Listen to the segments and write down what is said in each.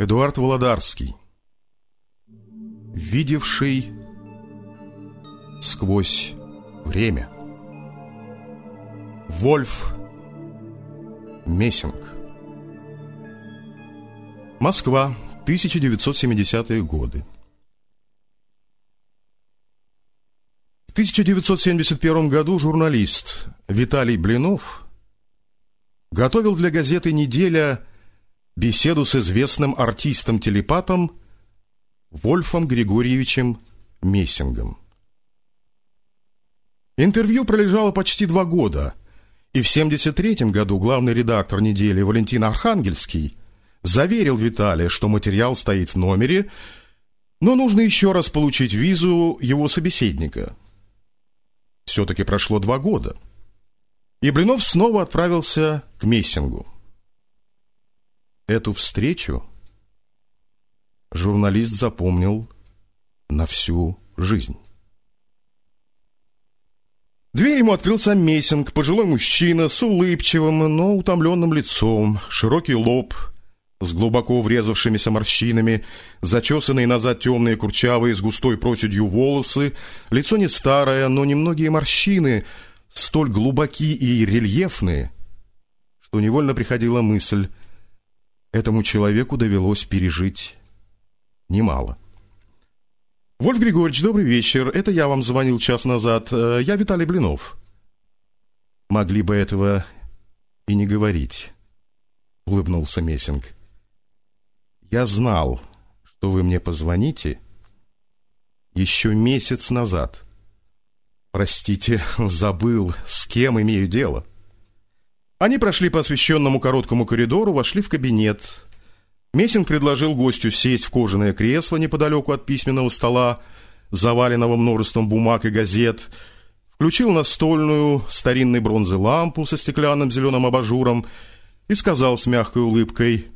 Эдуард Володарский Видевший сквозь время. Вольф Мессинг. Москва, 1970-е годы. В 1971 году журналист Виталий Блинов готовил для газеты «Неделя» беседу с известным артистом-телепатом Вольфом Григорьевичем Мессингом. Интервью пролежало почти два года, и в 1973 году главный редактор недели Валентин Архангельский заверил Виталия, что материал стоит в номере, но нужно еще раз получить визу его собеседника. Все-таки прошло два года, и Блинов снова отправился к Мессингу. Эту встречу журналист запомнил на всю жизнь. Дверь ему открыл сам Мессинг, пожилой мужчина с улыбчивым, но утомленным лицом, широкий лоб с глубоко врезавшимися морщинами, зачесанные назад темные курчавые с густой проседью волосы, лицо не старое, но немногие морщины столь глубоки и рельефные, что невольно приходила мысль – этому человеку довелось пережить немало. Вольф Григорьевич, добрый вечер. Это я вам звонил час назад. Э, я Виталий Блинов. Могли бы этого и не говорить, улыбнулся Мессинг. Я знал, что вы мне позвоните еще месяц назад. Простите, забыл, с кем имею дело. Они прошли по освещенному короткому коридору, вошли в кабинет. Мессинг предложил гостю сесть в кожаное кресло неподалеку от письменного стола, заваленного множеством бумаг и газет, включил настольную старинной бронзы лампу со стеклянным зеленым абажуром и сказал с мягкой улыбкой,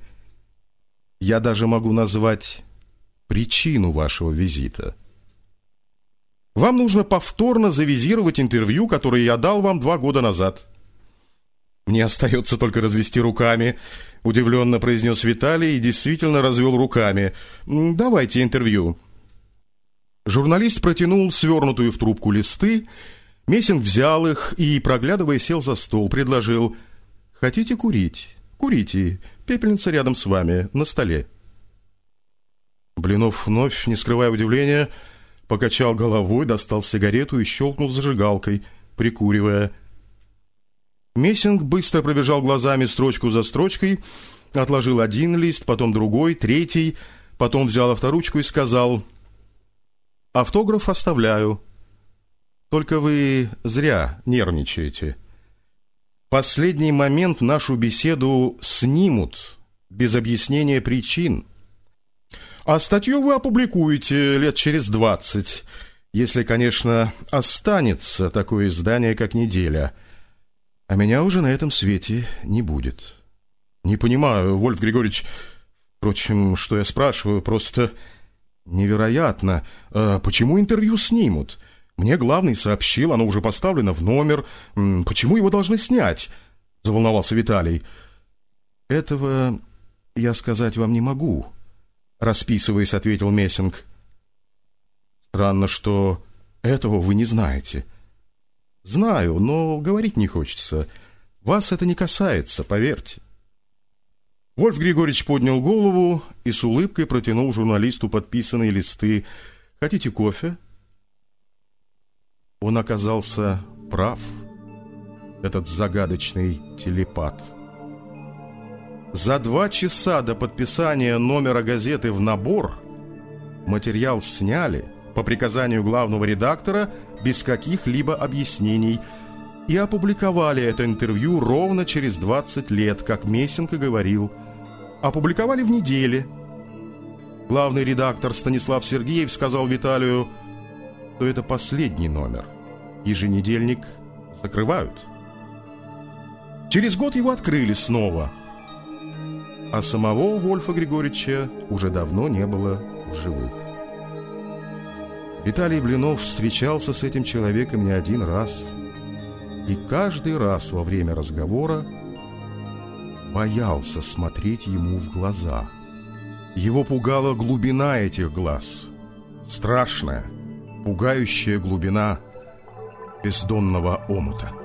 «Я даже могу назвать причину вашего визита. Вам нужно повторно завизировать интервью, которое я дал вам два года назад». «Мне остается только развести руками», — удивленно произнес Виталий и действительно развел руками. «Давайте интервью». Журналист протянул свернутую в трубку листы, Мессинг взял их и, проглядывая, сел за стол, предложил «Хотите курить? Курите. Пепельница рядом с вами, на столе». Блинов вновь, не скрывая удивления, покачал головой, достал сигарету и щелкнул зажигалкой, прикуривая – Мессинг быстро пробежал глазами строчку за строчкой, отложил один лист, потом другой, третий, потом взял авторучку и сказал «Автограф оставляю. Только вы зря нервничаете. Последний момент нашу беседу снимут без объяснения причин. А статью вы опубликуете лет через двадцать, если, конечно, останется такое издание, как «Неделя». А меня уже на этом свете не будет. Не понимаю, Вольф Григорьевич, впрочем, что я спрашиваю, просто невероятно. А почему интервью снимут? Мне главный сообщил, оно уже поставлено в номер. Почему его должны снять? Заволновался Виталий. Этого я сказать вам не могу, расписываясь, ответил Мессинг. Странно, что этого вы не знаете. Знаю, но говорить не хочется. Вас это не касается, поверьте. Вольф Григорьевич поднял голову и с улыбкой протянул журналисту подписанные листы. Хотите кофе? Он оказался прав, этот загадочный телепат. За два часа до подписания номера газеты в набор материал сняли – по приказанию главного редактора без каких-либо объяснений и опубликовали это интервью ровно через 20 лет, как Мессинг и говорил. Опубликовали в неделе. Главный редактор Станислав Сергеев сказал Виталию, что это последний номер. Еженедельник закрывают. Через год его открыли снова. А самого Вольфа Григорьевича уже давно не было в живых. Виталий Блинов встречался с этим человеком не один раз. И каждый раз во время разговора боялся смотреть ему в глаза. Его пугала глубина этих глаз. Страшная, пугающая глубина бездонного омута.